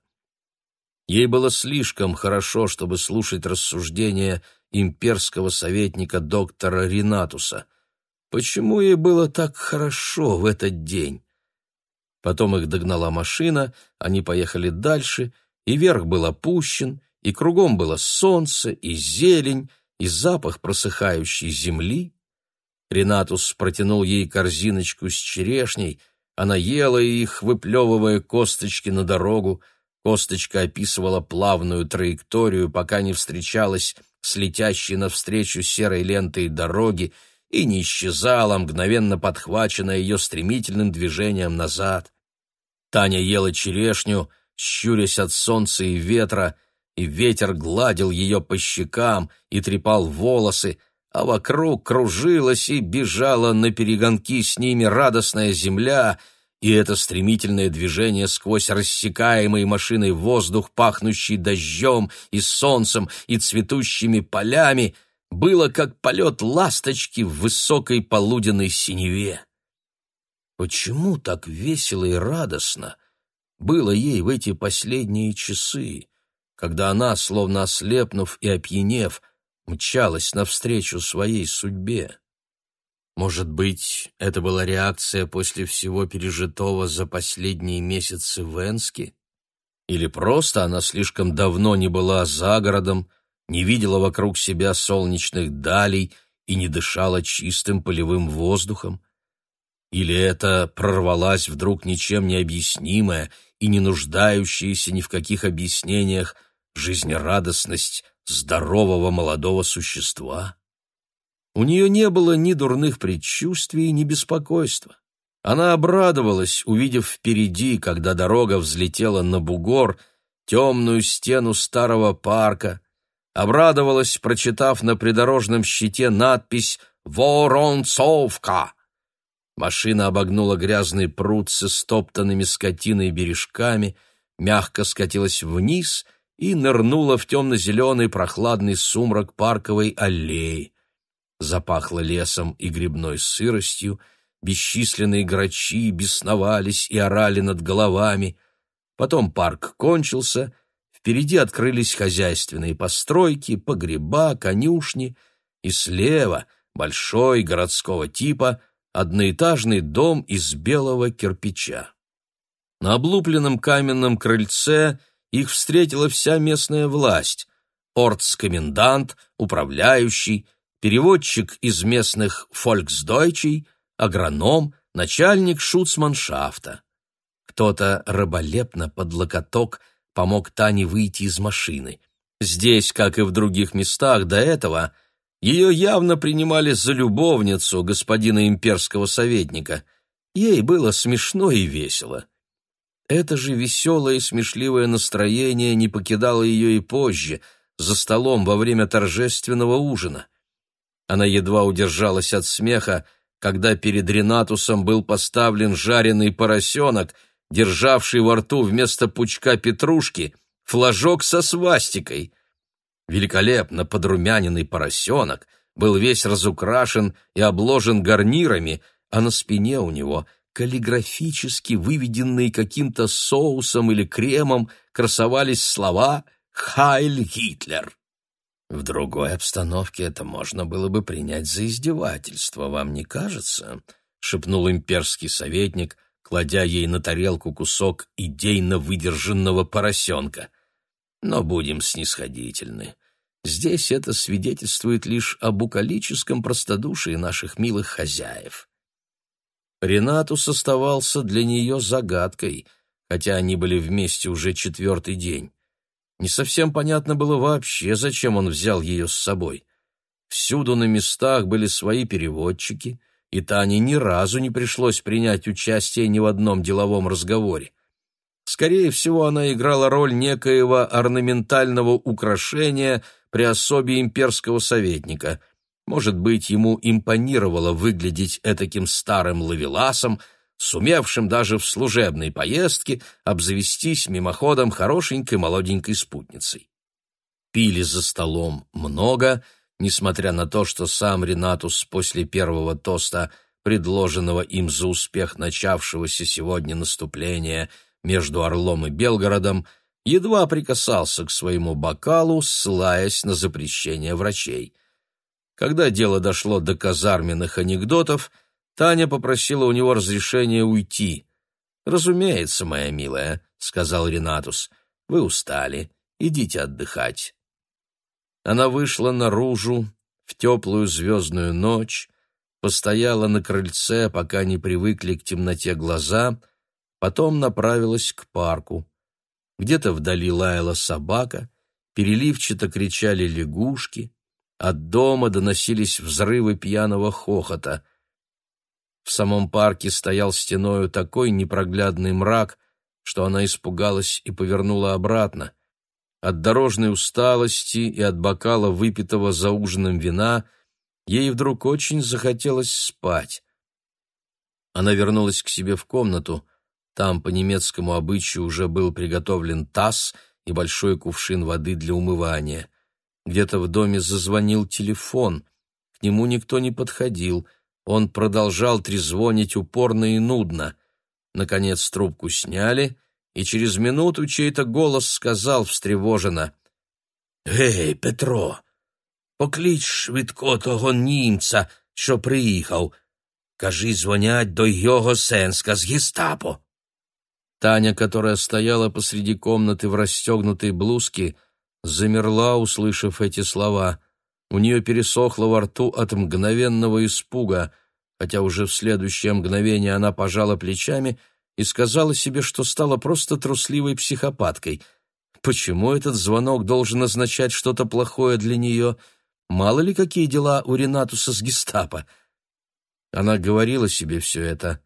Ей было слишком хорошо, чтобы слушать рассуждения имперского советника доктора Ринатуса. Почему ей было так хорошо в этот день? Потом их догнала машина, они поехали дальше, и верх был опущен, и кругом было солнце, и зелень, и запах просыхающей земли. Ренатус протянул ей корзиночку с черешней, она ела их, выплевывая косточки на дорогу, Косточка описывала плавную траекторию, пока не встречалась с летящей навстречу серой лентой дороги и не исчезала, мгновенно подхваченная ее стремительным движением назад. Таня ела черешню, щурясь от солнца и ветра, и ветер гладил ее по щекам и трепал волосы, а вокруг кружилась и бежала на перегонки с ними радостная земля, и это стремительное движение сквозь рассекаемый машиной воздух, пахнущий дождем и солнцем и цветущими полями, было как полет ласточки в высокой полуденной синеве. Почему так весело и радостно было ей в эти последние часы, когда она, словно ослепнув и опьянев, мчалась навстречу своей судьбе? Может быть, это была реакция после всего пережитого за последние месяцы в Энске? Или просто она слишком давно не была за городом, не видела вокруг себя солнечных далей и не дышала чистым полевым воздухом? Или это прорвалась вдруг ничем не объяснимая и не нуждающаяся ни в каких объяснениях жизнерадостность здорового молодого существа? У нее не было ни дурных предчувствий, ни беспокойства. Она обрадовалась, увидев впереди, когда дорога взлетела на бугор, темную стену старого парка, обрадовалась, прочитав на придорожном щите надпись «Воронцовка», Машина обогнула грязный пруд с истоптанными скотиной бережками, мягко скатилась вниз и нырнула в темно-зеленый прохладный сумрак парковой аллеи. Запахло лесом и грибной сыростью, бесчисленные грачи бесновались и орали над головами. Потом парк кончился, впереди открылись хозяйственные постройки, погреба, конюшни, и слева, большой городского типа, одноэтажный дом из белого кирпича. На облупленном каменном крыльце их встретила вся местная власть — орцкомендант, управляющий, переводчик из местных фольксдойчей, агроном, начальник шуцманшафта. Кто-то раболепно под локоток помог Тане выйти из машины. Здесь, как и в других местах до этого — ее явно принимали за любовницу господина имперского советника. Ей было смешно и весело. Это же веселое и смешливое настроение не покидало ее и позже, за столом во время торжественного ужина. Она едва удержалась от смеха, когда перед Ренатусом был поставлен жареный поросенок, державший во рту вместо пучка петрушки флажок со свастикой. Великолепно подрумяненный поросенок был весь разукрашен и обложен гарнирами, а на спине у него каллиграфически выведенные каким-то соусом или кремом красовались слова «Хайль Гитлер». В другой обстановке это можно было бы принять за издевательство, вам не кажется? шепнул имперский советник, кладя ей на тарелку кусок идейно выдержанного поросенка но будем снисходительны. Здесь это свидетельствует лишь об букалическом простодушии наших милых хозяев. Ренатус оставался для нее загадкой, хотя они были вместе уже четвертый день. Не совсем понятно было вообще, зачем он взял ее с собой. Всюду на местах были свои переводчики, и Тане ни разу не пришлось принять участие ни в одном деловом разговоре. Скорее всего, она играла роль некоего орнаментального украшения при особе имперского советника. Может быть, ему импонировало выглядеть этаким старым лавеласом, сумевшим даже в служебной поездке обзавестись мимоходом хорошенькой молоденькой спутницей. Пили за столом много, несмотря на то, что сам Ренатус после первого тоста, предложенного им за успех начавшегося сегодня наступления, между Орлом и Белгородом, едва прикасался к своему бокалу, ссылаясь на запрещение врачей. Когда дело дошло до казарменных анекдотов, Таня попросила у него разрешения уйти. «Разумеется, моя милая», — сказал Ренатус, — «вы устали, идите отдыхать». Она вышла наружу в теплую звездную ночь, постояла на крыльце, пока не привыкли к темноте глаза — потом направилась к парку. Где-то вдали лаяла собака, переливчато кричали лягушки, от дома доносились взрывы пьяного хохота. В самом парке стоял стеною такой непроглядный мрак, что она испугалась и повернула обратно. От дорожной усталости и от бокала выпитого за ужином вина ей вдруг очень захотелось спать. Она вернулась к себе в комнату. Там по немецкому обычаю уже был приготовлен таз и большой кувшин воды для умывания. Где-то в доме зазвонил телефон. К нему никто не подходил. Он продолжал трезвонить упорно и нудно. Наконец трубку сняли, и через минуту чей-то голос сказал встревоженно. «Гей, Петро, поклич швидко того німця, що приїхав. Кажи, звонять до його сенска з гестапо». Таня, которая стояла посреди комнаты в расстегнутой блузке, замерла, услышав эти слова. У нее пересохло во рту от мгновенного испуга, хотя уже в следующее мгновение она пожала плечами и сказала себе, что стала просто трусливой психопаткой. Почему этот звонок должен означать что-то плохое для нее? Мало ли какие дела у Ренатуса с гестапо. Она говорила себе все это,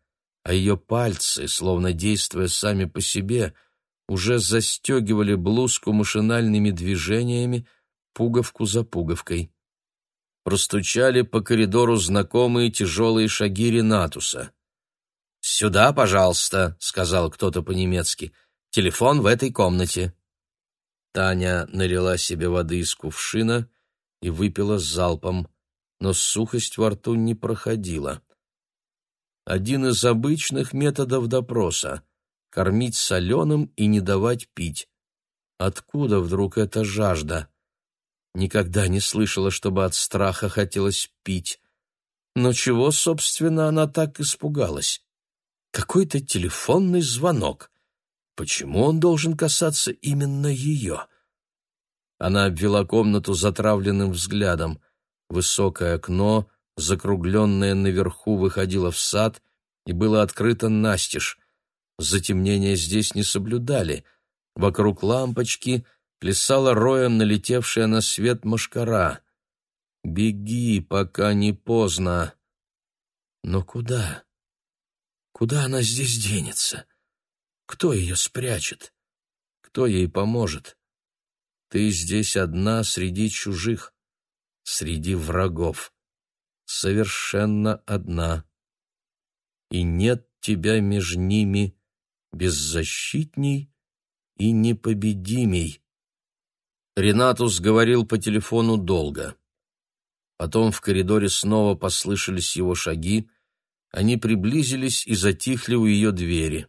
а ее пальцы, словно действуя сами по себе, уже застегивали блузку машинальными движениями, пуговку за пуговкой. Простучали по коридору знакомые тяжелые шаги Ренатуса. «Сюда, пожалуйста», — сказал кто-то по-немецки. «Телефон в этой комнате». Таня налила себе воды из кувшина и выпила залпом, но сухость во рту не проходила. Один из обычных методов допроса — кормить соленым и не давать пить. Откуда вдруг эта жажда? Никогда не слышала, чтобы от страха хотелось пить. Но чего, собственно, она так испугалась? Какой-то телефонный звонок. Почему он должен касаться именно ее? Она обвела комнату затравленным взглядом. Высокое окно, закругленное наверху, выходило в сад и было открыто настежь. Затемнение здесь не соблюдали. Вокруг лампочки плясала роем налетевшая на свет мошкара. «Беги, пока не поздно». «Но куда? Куда она здесь денется? Кто ее спрячет? Кто ей поможет? Ты здесь одна среди чужих, среди врагов, совершенно одна. И нет тебя между ними беззащитней и непобедимей. Ренатус говорил по телефону долго. Потом в коридоре снова послышались его шаги, они приблизились и затихли у ее двери.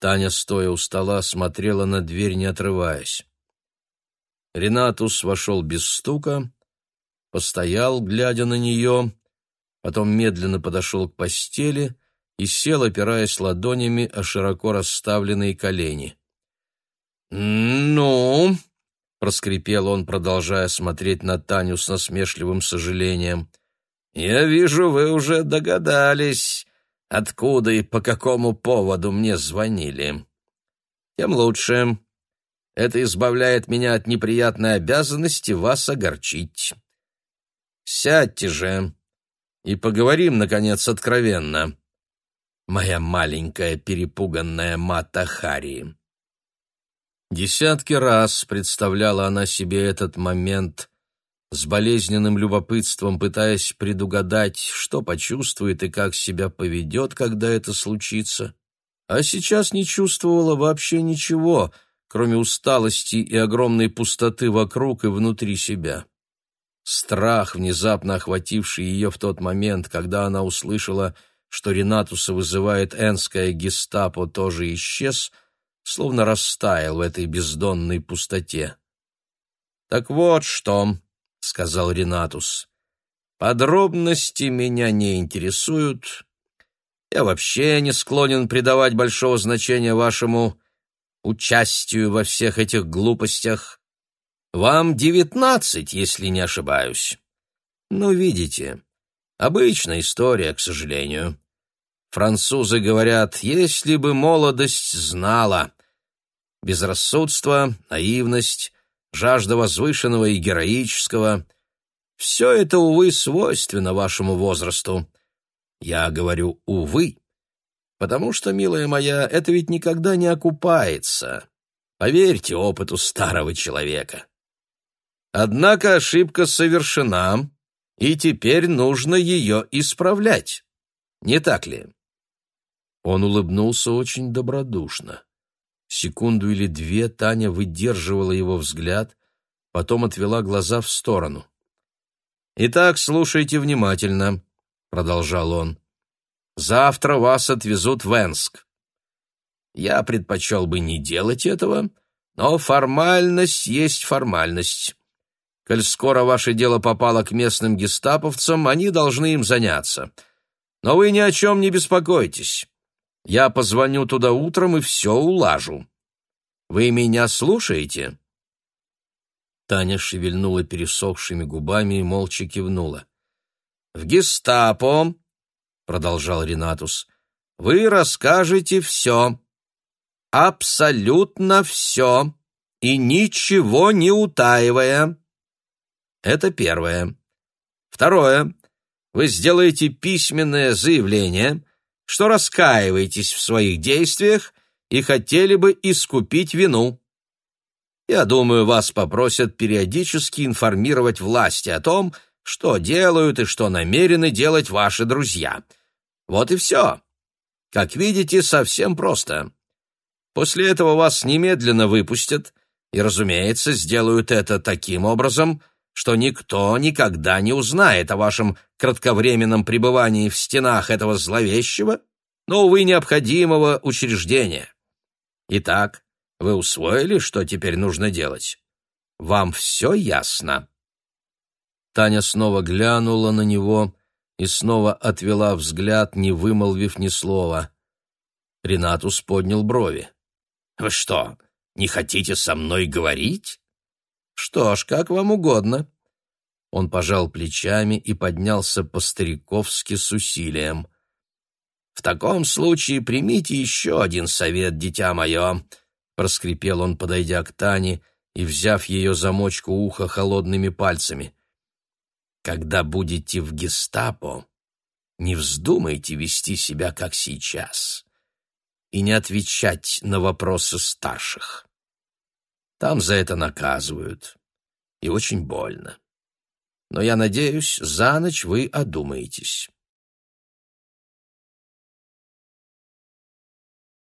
Таня, стоя у стола, смотрела на дверь, не отрываясь. Ренатус вошел без стука, постоял, глядя на нее, потом медленно подошел к постели и сел, опираясь ладонями о широко расставленные колени. «Ну?» — проскрипел он, продолжая смотреть на Таню с насмешливым сожалением. «Я вижу, вы уже догадались, откуда и по какому поводу мне звонили. Тем лучше. Это избавляет меня от неприятной обязанности вас огорчить. Сядьте же и поговорим, наконец, откровенно. Моя маленькая перепуганная Мата Хари». Десятки раз представляла она себе этот момент, с болезненным любопытством пытаясь предугадать, что почувствует и как себя поведет, когда это случится. А сейчас не чувствовала вообще ничего, кроме усталости и огромной пустоты вокруг и внутри себя. Страх, внезапно охвативший ее в тот момент, когда она услышала, что Ренатуса вызывает энская гестапо, тоже исчез, словно растаял в этой бездонной пустоте. «Так вот что», — сказал Ренатус. «Подробности меня не интересуют. Я вообще не склонен придавать большого значения вашему участию во всех этих глупостях. Вам девятнадцать, если не ошибаюсь. Ну, видите, обычная история, к сожалению. Французы говорят, если бы молодость знала. Безрассудство, наивность, жажда возвышенного и героического — все это, увы, свойственно вашему возрасту. Я говорю «увы», потому что, милая моя, это ведь никогда не окупается. Поверьте опыту старого человека. Однако ошибка совершена, и теперь нужно ее исправлять. Не так ли?» Он улыбнулся очень добродушно. Секунду или две Таня выдерживала его взгляд, потом отвела глаза в сторону. «Итак, слушайте внимательно», — продолжал он. «Завтра вас отвезут в Энск. Я предпочел бы не делать этого, но формальность есть формальность. Коль скоро ваше дело попало к местным гестаповцам, они должны им заняться. Но вы ни о чем не беспокойтесь. Я позвоню туда утром и все улажу. Вы меня слушаете?» Таня шевельнула пересохшими губами и молча кивнула. «В гестапо», — продолжал Ренатус, — «вы расскажете все. Абсолютно все. И ничего не утаивая. Это первое. Второе. Вы сделаете письменное заявление, что раскаиваетесь в своих действиях и хотели бы искупить вину. Я думаю, вас попросят периодически информировать власти о том, что делают и что намерены делать ваши друзья. Вот и все. Как видите, совсем просто. После этого вас немедленно выпустят, и, разумеется, сделают это таким образом, что никто никогда не узнает о вашем кратковременном пребывании в стенах этого зловещего, но, увы, необходимого учреждения. Итак, вы усвоили, что теперь нужно делать? Вам все ясно?» Таня снова глянула на него и снова отвела взгляд, не вымолвив ни слова. Ренатус поднял брови. «Вы что, не хотите со мной говорить?» «Что ж, как вам угодно». Он пожал плечами и поднялся по-стариковски с усилием. «В таком случае примите еще один совет, дитя мое проскрипел он, подойдя к Тане и взяв ее замочку уха холодными пальцами. Когда будете в гестапо, не вздумайте вести себя, как сейчас, и не отвечать на вопросы старших. Там за это наказывают, и очень больно. Но я надеюсь, за ночь вы одумаетесь.